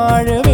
வாழவே